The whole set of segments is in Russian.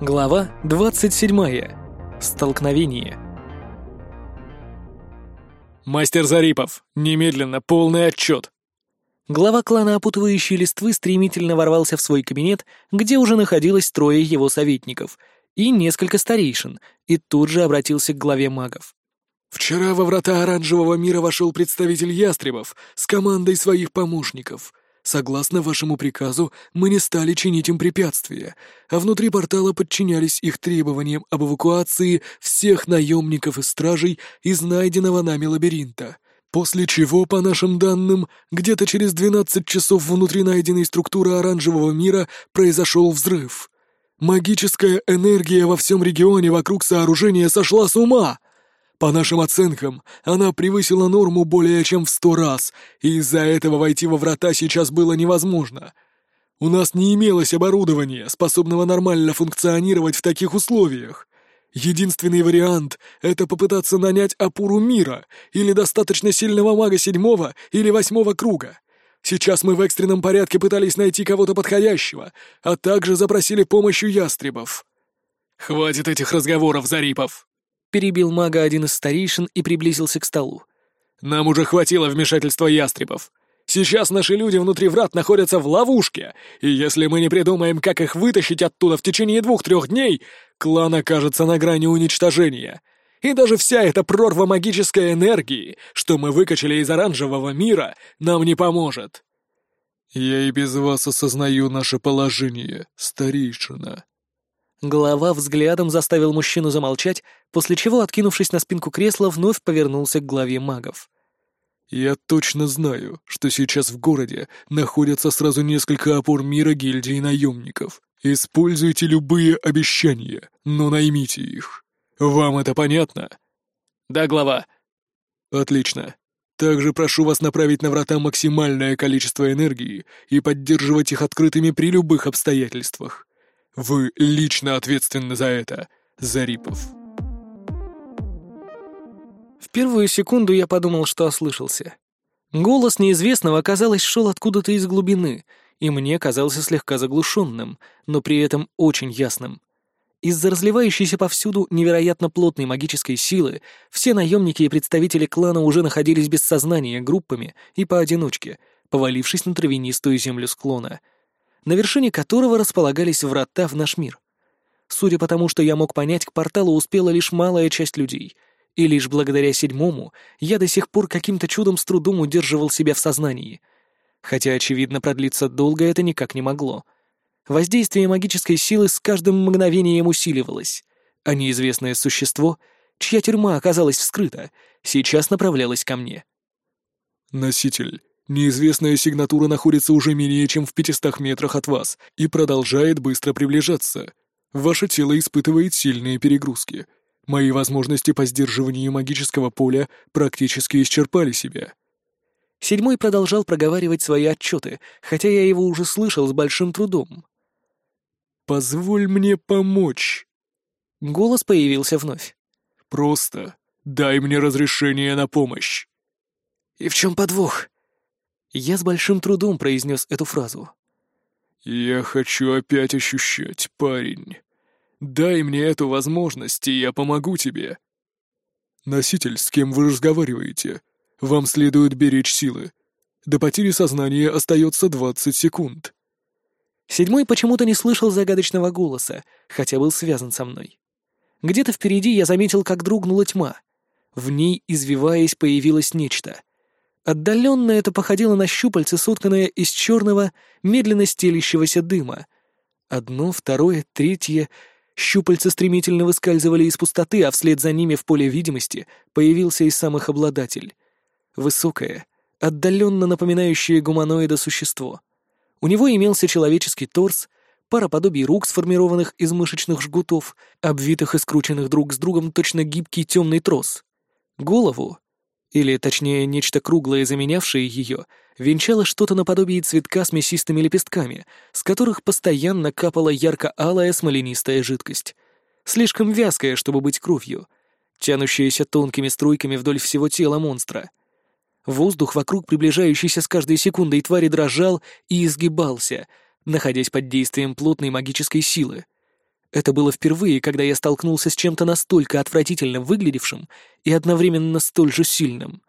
Глава 27. Столкновение. «Мастер Зарипов, немедленно полный отчет!» Глава клана опутывающей листвы стремительно ворвался в свой кабинет, где уже находилось трое его советников и несколько старейшин, и тут же обратился к главе магов. «Вчера во врата Оранжевого мира вошел представитель Ястребов с командой своих помощников — Согласно вашему приказу, мы не стали чинить им препятствия, а внутри портала подчинялись их требованиям об эвакуации всех наемников и стражей из найденного нами лабиринта. После чего, по нашим данным, где-то через 12 часов внутри найденной структуры оранжевого мира произошел взрыв. Магическая энергия во всем регионе вокруг сооружения сошла с ума. По нашим оценкам, она превысила норму более чем в сто раз, и из-за этого войти во врата сейчас было невозможно. У нас не имелось оборудования, способного нормально функционировать в таких условиях. Единственный вариант — это попытаться нанять опору мира или достаточно сильного мага седьмого или восьмого круга. Сейчас мы в экстренном порядке пытались найти кого-то подходящего, а также запросили помощь у ястребов. «Хватит этих разговоров, Зарипов!» Перебил мага один из старейшин и приблизился к столу. «Нам уже хватило вмешательства ястребов. Сейчас наши люди внутри врат находятся в ловушке, и если мы не придумаем, как их вытащить оттуда в течение двух-трех дней, клан окажется на грани уничтожения. И даже вся эта прорва магической энергии, что мы выкачали из оранжевого мира, нам не поможет». «Я и без вас осознаю наше положение, старейшина», Голова взглядом заставил мужчину замолчать, после чего, откинувшись на спинку кресла, вновь повернулся к главе магов. «Я точно знаю, что сейчас в городе находятся сразу несколько опор мира гильдии наемников. Используйте любые обещания, но наймите их. Вам это понятно?» «Да, глава». «Отлично. Также прошу вас направить на врата максимальное количество энергии и поддерживать их открытыми при любых обстоятельствах. Вы лично ответственны за это, Зарипов. В первую секунду я подумал, что ослышался. Голос неизвестного, казалось, шел откуда-то из глубины, и мне казался слегка заглушенным, но при этом очень ясным. Из-за разливающейся повсюду невероятно плотной магической силы все наемники и представители клана уже находились без сознания группами и поодиночке, повалившись на травянистую землю склона — на вершине которого располагались врата в наш мир. Судя по тому, что я мог понять, к порталу успела лишь малая часть людей, и лишь благодаря седьмому я до сих пор каким-то чудом с трудом удерживал себя в сознании. Хотя, очевидно, продлиться долго это никак не могло. Воздействие магической силы с каждым мгновением усиливалось, а неизвестное существо, чья тюрьма оказалась вскрыта, сейчас направлялось ко мне. «Носитель, Неизвестная сигнатура находится уже менее чем в 500 метрах от вас и продолжает быстро приближаться. Ваше тело испытывает сильные перегрузки. Мои возможности по сдерживанию магического поля практически исчерпали себя. Седьмой продолжал проговаривать свои отчеты, хотя я его уже слышал с большим трудом. «Позволь мне помочь». Голос появился вновь. «Просто дай мне разрешение на помощь». «И в чем подвох?» Я с большим трудом произнес эту фразу. «Я хочу опять ощущать, парень. Дай мне эту возможность, и я помогу тебе». «Носитель, с кем вы разговариваете? Вам следует беречь силы. До потери сознания остается двадцать секунд». Седьмой почему-то не слышал загадочного голоса, хотя был связан со мной. Где-то впереди я заметил, как дрогнула тьма. В ней, извиваясь, появилось нечто. Отдаленно это походило на щупальце, сотканное из черного, медленно стелящегося дыма. Одно, второе, третье. Щупальца стремительно выскальзывали из пустоты, а вслед за ними в поле видимости появился и сам их обладатель. Высокое, отдаленно напоминающее гуманоида существо. У него имелся человеческий торс, пара подобий рук, сформированных из мышечных жгутов, обвитых и скрученных друг с другом точно гибкий темный трос. Голову или, точнее, нечто круглое, заменявшее ее, венчало что-то наподобие цветка с мясистыми лепестками, с которых постоянно капала ярко-алая смоленистая жидкость. Слишком вязкая, чтобы быть кровью, тянущаяся тонкими струйками вдоль всего тела монстра. Воздух вокруг приближающейся с каждой секундой твари дрожал и изгибался, находясь под действием плотной магической силы. Это было впервые, когда я столкнулся с чем-то настолько отвратительно выглядевшим и одновременно столь же сильным.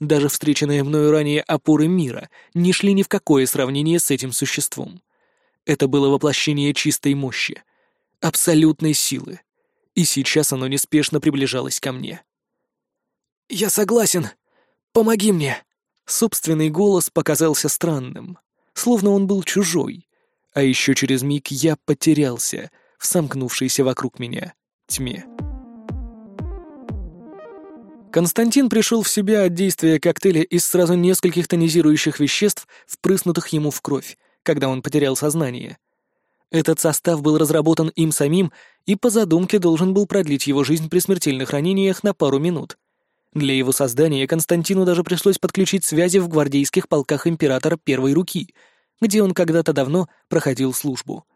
Даже встреченные мною ранее опоры мира не шли ни в какое сравнение с этим существом. Это было воплощение чистой мощи, абсолютной силы, и сейчас оно неспешно приближалось ко мне. «Я согласен. Помоги мне!» Собственный голос показался странным, словно он был чужой, а еще через миг я потерялся в сомкнувшейся вокруг меня тьме. Константин пришел в себя от действия коктейля из сразу нескольких тонизирующих веществ, впрыснутых ему в кровь, когда он потерял сознание. Этот состав был разработан им самим и по задумке должен был продлить его жизнь при смертельных ранениях на пару минут. Для его создания Константину даже пришлось подключить связи в гвардейских полках императора первой руки, где он когда-то давно проходил службу.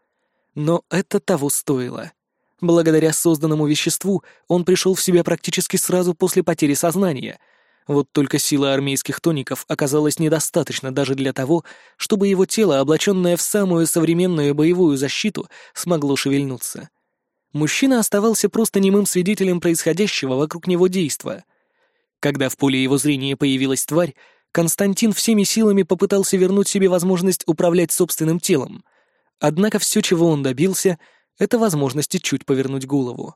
Но это того стоило. Благодаря созданному веществу он пришел в себя практически сразу после потери сознания. Вот только сила армейских тоников оказалась недостаточно даже для того, чтобы его тело, облаченное в самую современную боевую защиту, смогло шевельнуться. Мужчина оставался просто немым свидетелем происходящего вокруг него действа. Когда в поле его зрения появилась тварь, Константин всеми силами попытался вернуть себе возможность управлять собственным телом. Однако все, чего он добился — это возможности чуть повернуть голову.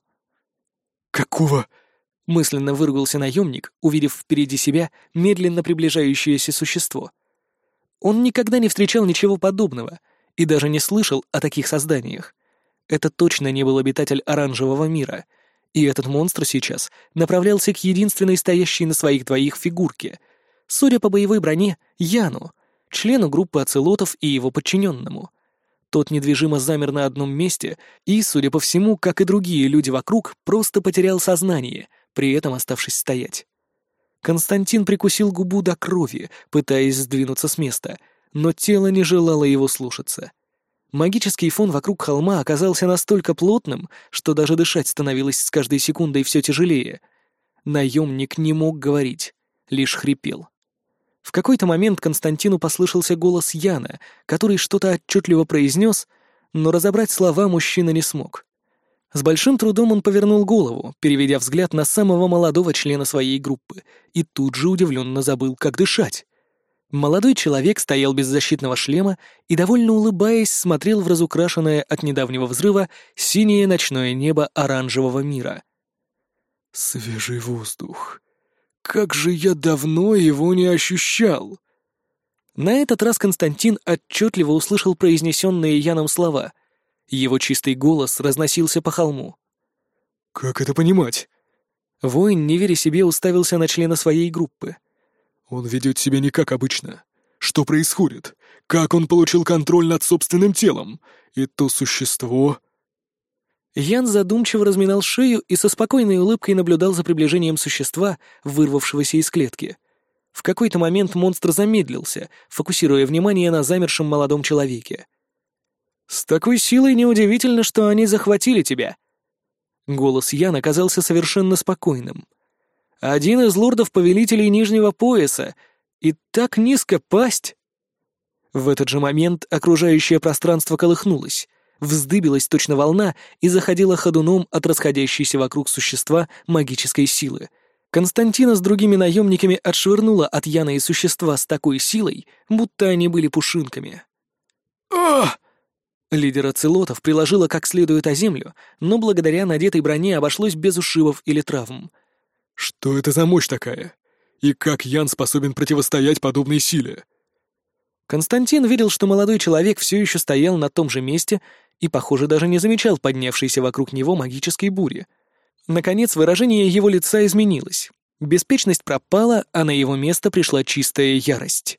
«Какого?» — мысленно выругался наемник, увидев впереди себя медленно приближающееся существо. Он никогда не встречал ничего подобного и даже не слышал о таких созданиях. Это точно не был обитатель оранжевого мира, и этот монстр сейчас направлялся к единственной стоящей на своих двоих фигурке, судя по боевой броне, Яну, члену группы оцелотов и его подчиненному. Тот недвижимо замер на одном месте и, судя по всему, как и другие люди вокруг, просто потерял сознание, при этом оставшись стоять. Константин прикусил губу до крови, пытаясь сдвинуться с места, но тело не желало его слушаться. Магический фон вокруг холма оказался настолько плотным, что даже дышать становилось с каждой секундой все тяжелее. Наемник не мог говорить, лишь хрипел. Какой-то момент Константину послышался голос Яна, который что-то отчетливо произнес, но разобрать слова мужчина не смог. С большим трудом он повернул голову, переведя взгляд на самого молодого члена своей группы, и тут же удивленно забыл, как дышать. Молодой человек стоял без защитного шлема и, довольно улыбаясь, смотрел в разукрашенное от недавнего взрыва синее ночное небо оранжевого мира. «Свежий воздух», как же я давно его не ощущал!» На этот раз Константин отчетливо услышал произнесенные Яном слова. Его чистый голос разносился по холму. «Как это понимать?» Воин, не веря себе, уставился на члена своей группы. «Он ведет себя не как обычно. Что происходит? Как он получил контроль над собственным телом? И то существо, Ян задумчиво разминал шею и со спокойной улыбкой наблюдал за приближением существа, вырвавшегося из клетки. В какой-то момент монстр замедлился, фокусируя внимание на замершем молодом человеке. «С такой силой неудивительно, что они захватили тебя». Голос Яна казался совершенно спокойным. «Один из лордов-повелителей Нижнего Пояса, и так низко пасть!» В этот же момент окружающее пространство колыхнулось, вздыбилась точно волна и заходила ходуном от расходящейся вокруг существа магической силы. Константина с другими наемниками отшвырнула от Яна и существа с такой силой, будто они были пушинками. «Ах!» Лидера Целотов приложила как следует о землю, но благодаря надетой броне обошлось без ушибов или травм. «Что это за мощь такая? И как Ян способен противостоять подобной силе?» Константин видел, что молодой человек все еще стоял на том же месте и, похоже, даже не замечал поднявшейся вокруг него магической бури. Наконец, выражение его лица изменилось. Беспечность пропала, а на его место пришла чистая ярость.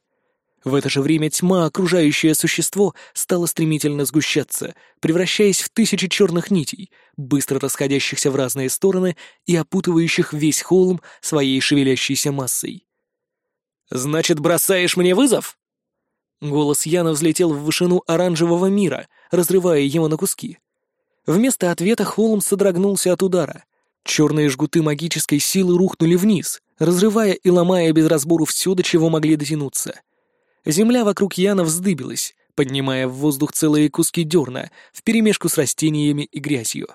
В это же время тьма, окружающее существо, стала стремительно сгущаться, превращаясь в тысячи черных нитей, быстро расходящихся в разные стороны и опутывающих весь холм своей шевелящейся массой. «Значит, бросаешь мне вызов?» Голос Яна взлетел в вышину оранжевого мира, разрывая его на куски. Вместо ответа Холм содрогнулся от удара. Черные жгуты магической силы рухнули вниз, разрывая и ломая без разбору все, до чего могли дотянуться. Земля вокруг Яна вздыбилась, поднимая в воздух целые куски дерна вперемешку с растениями и грязью.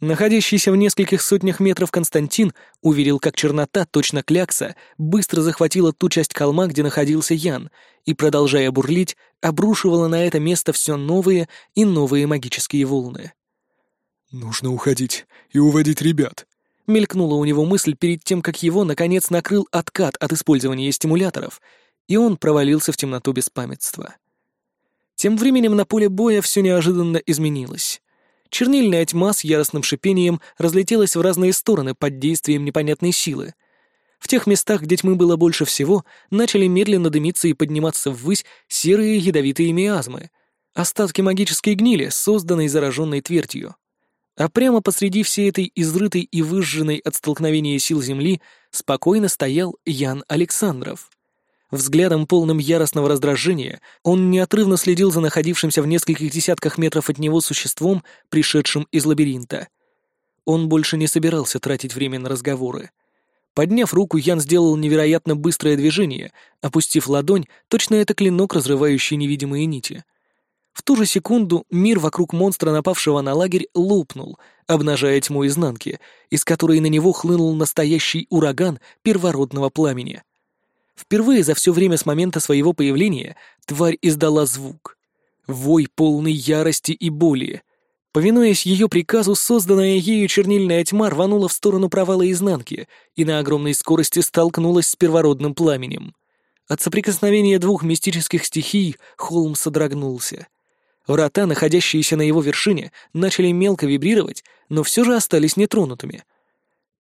Находящийся в нескольких сотнях метров Константин уверил, как чернота, точно клякса, быстро захватила ту часть холма, где находился Ян, и, продолжая бурлить, обрушивала на это место все новые и новые магические волны. «Нужно уходить и уводить ребят», — мелькнула у него мысль перед тем, как его, наконец, накрыл откат от использования стимуляторов, и он провалился в темноту беспамятства. Тем временем на поле боя все неожиданно изменилось. Чернильная тьма с яростным шипением разлетелась в разные стороны под действием непонятной силы. В тех местах, где тьмы было больше всего, начали медленно дымиться и подниматься ввысь серые ядовитые миазмы, остатки магической гнили, созданной зараженной твердью. А прямо посреди всей этой изрытой и выжженной от столкновения сил земли спокойно стоял Ян Александров. Взглядом, полным яростного раздражения, он неотрывно следил за находившимся в нескольких десятках метров от него существом, пришедшим из лабиринта. Он больше не собирался тратить время на разговоры. Подняв руку, Ян сделал невероятно быстрое движение, опустив ладонь, точно это клинок, разрывающий невидимые нити. В ту же секунду мир вокруг монстра, напавшего на лагерь, лопнул, обнажая тьму изнанки, из которой на него хлынул настоящий ураган первородного пламени. Впервые за все время с момента своего появления тварь издала звук. Вой полный ярости и боли. Повинуясь ее приказу, созданная ею чернильная тьма рванула в сторону провала изнанки и на огромной скорости столкнулась с первородным пламенем. От соприкосновения двух мистических стихий холм содрогнулся. Врата, находящиеся на его вершине, начали мелко вибрировать, но все же остались нетронутыми.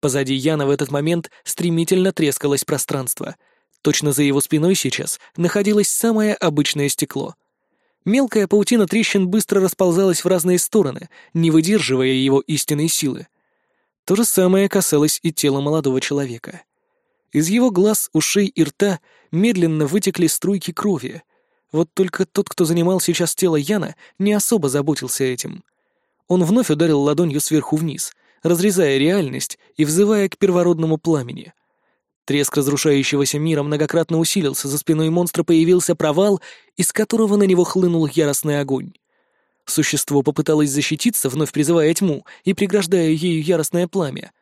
Позади Яна в этот момент стремительно трескалось пространство — Точно за его спиной сейчас находилось самое обычное стекло. Мелкая паутина трещин быстро расползалась в разные стороны, не выдерживая его истинной силы. То же самое касалось и тела молодого человека. Из его глаз, ушей и рта медленно вытекли струйки крови. Вот только тот, кто занимал сейчас тело Яна, не особо заботился этим. Он вновь ударил ладонью сверху вниз, разрезая реальность и взывая к первородному пламени — Треск разрушающегося мира многократно усилился, за спиной монстра появился провал, из которого на него хлынул яростный огонь. Существо попыталось защититься, вновь призывая тьму и преграждая ею яростное пламя.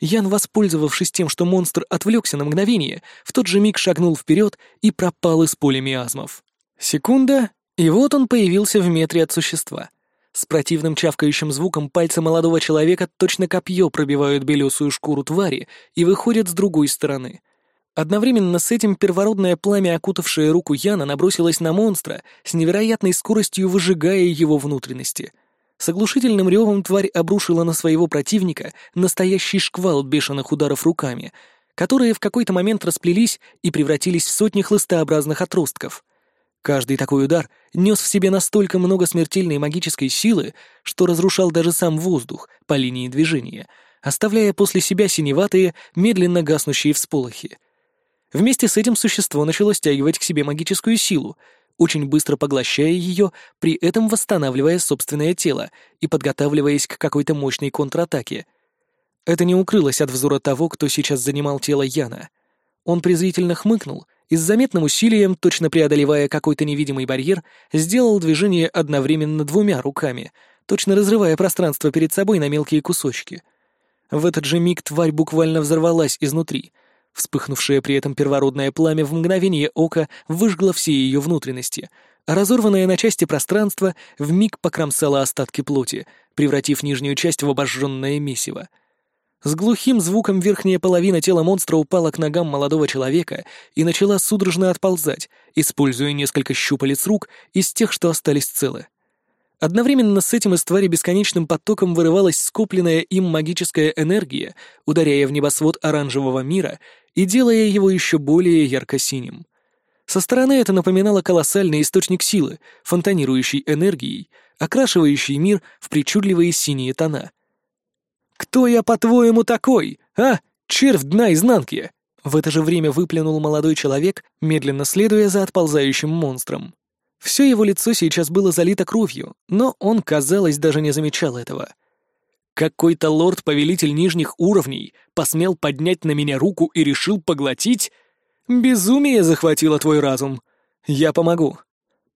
Ян, воспользовавшись тем, что монстр отвлекся на мгновение, в тот же миг шагнул вперед и пропал из поля миазмов. Секунда, и вот он появился в метре от существа — с противным чавкающим звуком пальцы молодого человека точно копье пробивают белесую шкуру твари и выходят с другой стороны. Одновременно с этим первородное пламя, окутавшее руку Яна, набросилось на монстра, с невероятной скоростью выжигая его внутренности. С оглушительным ревом тварь обрушила на своего противника настоящий шквал бешеных ударов руками, которые в какой-то момент расплелись и превратились в сотни хлыстообразных отростков — Каждый такой удар нес в себе настолько много смертельной магической силы, что разрушал даже сам воздух по линии движения, оставляя после себя синеватые, медленно гаснущие всполохи. Вместе с этим существо начало стягивать к себе магическую силу, очень быстро поглощая ее, при этом восстанавливая собственное тело и подготавливаясь к какой-то мощной контратаке. Это не укрылось от взора того, кто сейчас занимал тело Яна. Он презрительно хмыкнул — и с заметным усилием, точно преодолевая какой-то невидимый барьер, сделал движение одновременно двумя руками, точно разрывая пространство перед собой на мелкие кусочки. В этот же миг тварь буквально взорвалась изнутри. Вспыхнувшее при этом первородное пламя в мгновение ока выжгло все ее внутренности, а разорванное на части пространство вмиг покромсало остатки плоти, превратив нижнюю часть в обожженное месиво — с глухим звуком верхняя половина тела монстра упала к ногам молодого человека и начала судорожно отползать, используя несколько щупалец рук из тех, что остались целы. Одновременно с этим из твари бесконечным потоком вырывалась скопленная им магическая энергия, ударяя в небосвод оранжевого мира и делая его еще более ярко-синим. Со стороны это напоминало колоссальный источник силы, фонтанирующий энергией, окрашивающий мир в причудливые синие тона — «Кто я, по-твоему, такой, а, червь дна изнанки?» В это же время выплюнул молодой человек, медленно следуя за отползающим монстром. Все его лицо сейчас было залито кровью, но он, казалось, даже не замечал этого. Какой-то лорд-повелитель нижних уровней посмел поднять на меня руку и решил поглотить? Безумие захватило твой разум. Я помогу.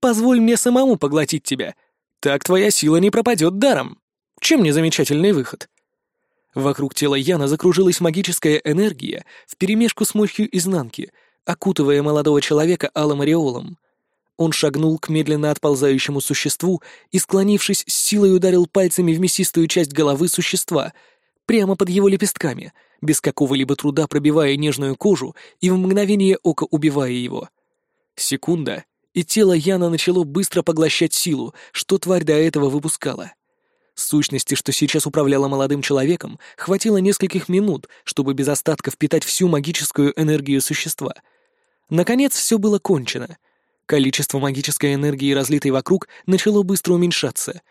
позволь мне самому поглотить тебя. Так твоя сила не пропадет даром. Чем не замечательный выход?» Вокруг тела Яна закружилась магическая энергия вперемешку с мощью изнанки, окутывая молодого человека алым ореолом. Он шагнул к медленно отползающему существу и, склонившись, с силой ударил пальцами в мясистую часть головы существа, прямо под его лепестками, без какого-либо труда пробивая нежную кожу и в мгновение ока убивая его. Секунда, и тело Яна начало быстро поглощать силу, что тварь до этого выпускала. Сущности, что сейчас управляла молодым человеком, хватило нескольких минут, чтобы без остатка впитать всю магическую энергию существа. Наконец, все было кончено. Количество магической энергии, разлитой вокруг, начало быстро уменьшаться.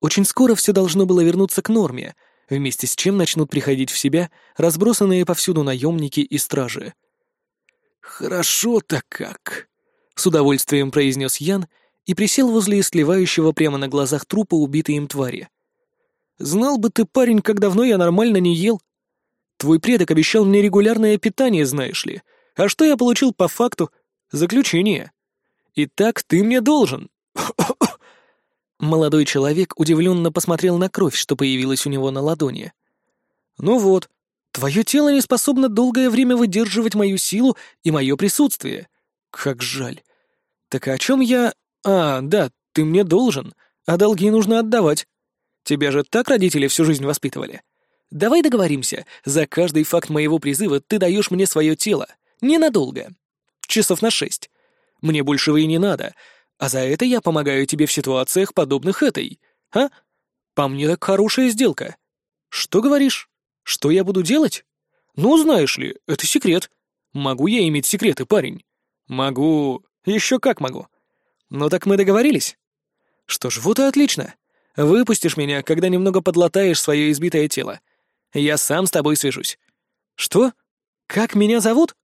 Очень скоро все должно было вернуться к норме, вместе с чем начнут приходить в себя разбросанные повсюду наемники и стражи. «Хорошо-то как!» — с удовольствием произнес Ян и присел возле истлевающего прямо на глазах трупа убитой им твари. Знал бы ты, парень, как давно я нормально не ел. Твой предок обещал мне регулярное питание, знаешь ли. А что я получил по факту? Заключение. Итак, ты мне должен. Молодой человек удивленно посмотрел на кровь, что появилась у него на ладони. «Ну вот, твое тело не способно долгое время выдерживать мою силу и мое присутствие. Как жаль. Так о чем я... А, да, ты мне должен, а долги нужно отдавать. Тебя же так родители всю жизнь воспитывали. Давай договоримся, за каждый факт моего призыва ты даешь мне свое тело. Ненадолго. Часов на шесть. Мне большего и не надо, а за это я помогаю тебе в ситуациях, подобных этой. А? По мне так хорошая сделка. Что говоришь? Что я буду делать? Ну, знаешь ли, это секрет. Могу я иметь секреты, парень? Могу. Еще как могу. Ну так мы договорились? Что ж, вот и отлично. Выпустишь меня, когда немного подлатаешь свое избитое тело. Я сам с тобой свяжусь. Что? Как меня зовут?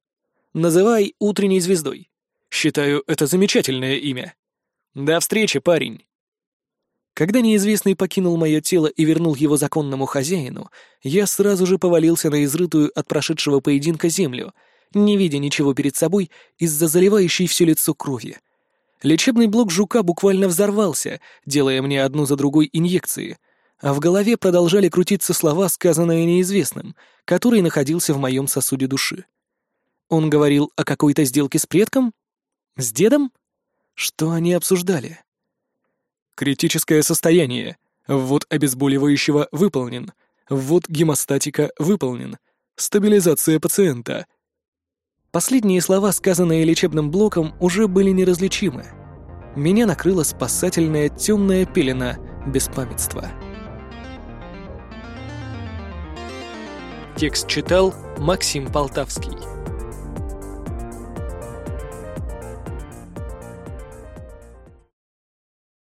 Называй утренней звездой. Считаю, это замечательное имя. До встречи, парень. Когда неизвестный покинул мое тело и вернул его законному хозяину, я сразу же повалился на изрытую от прошедшего поединка землю, не видя ничего перед собой из-за заливающей все лицо крови. Лечебный блок жука буквально взорвался, делая мне одну за другой инъекции, а в голове продолжали крутиться слова, сказанные неизвестным, который находился в моем сосуде души. Он говорил о какой-то сделке с предком? С дедом? Что они обсуждали? Критическое состояние. Ввод обезболивающего выполнен. Ввод гемостатика выполнен. Стабилизация пациента. Последние слова, сказанные лечебным блоком, уже были неразличимы. Меня накрыла спасательная темная пелена беспамятства. Текст читал Максим Полтавский.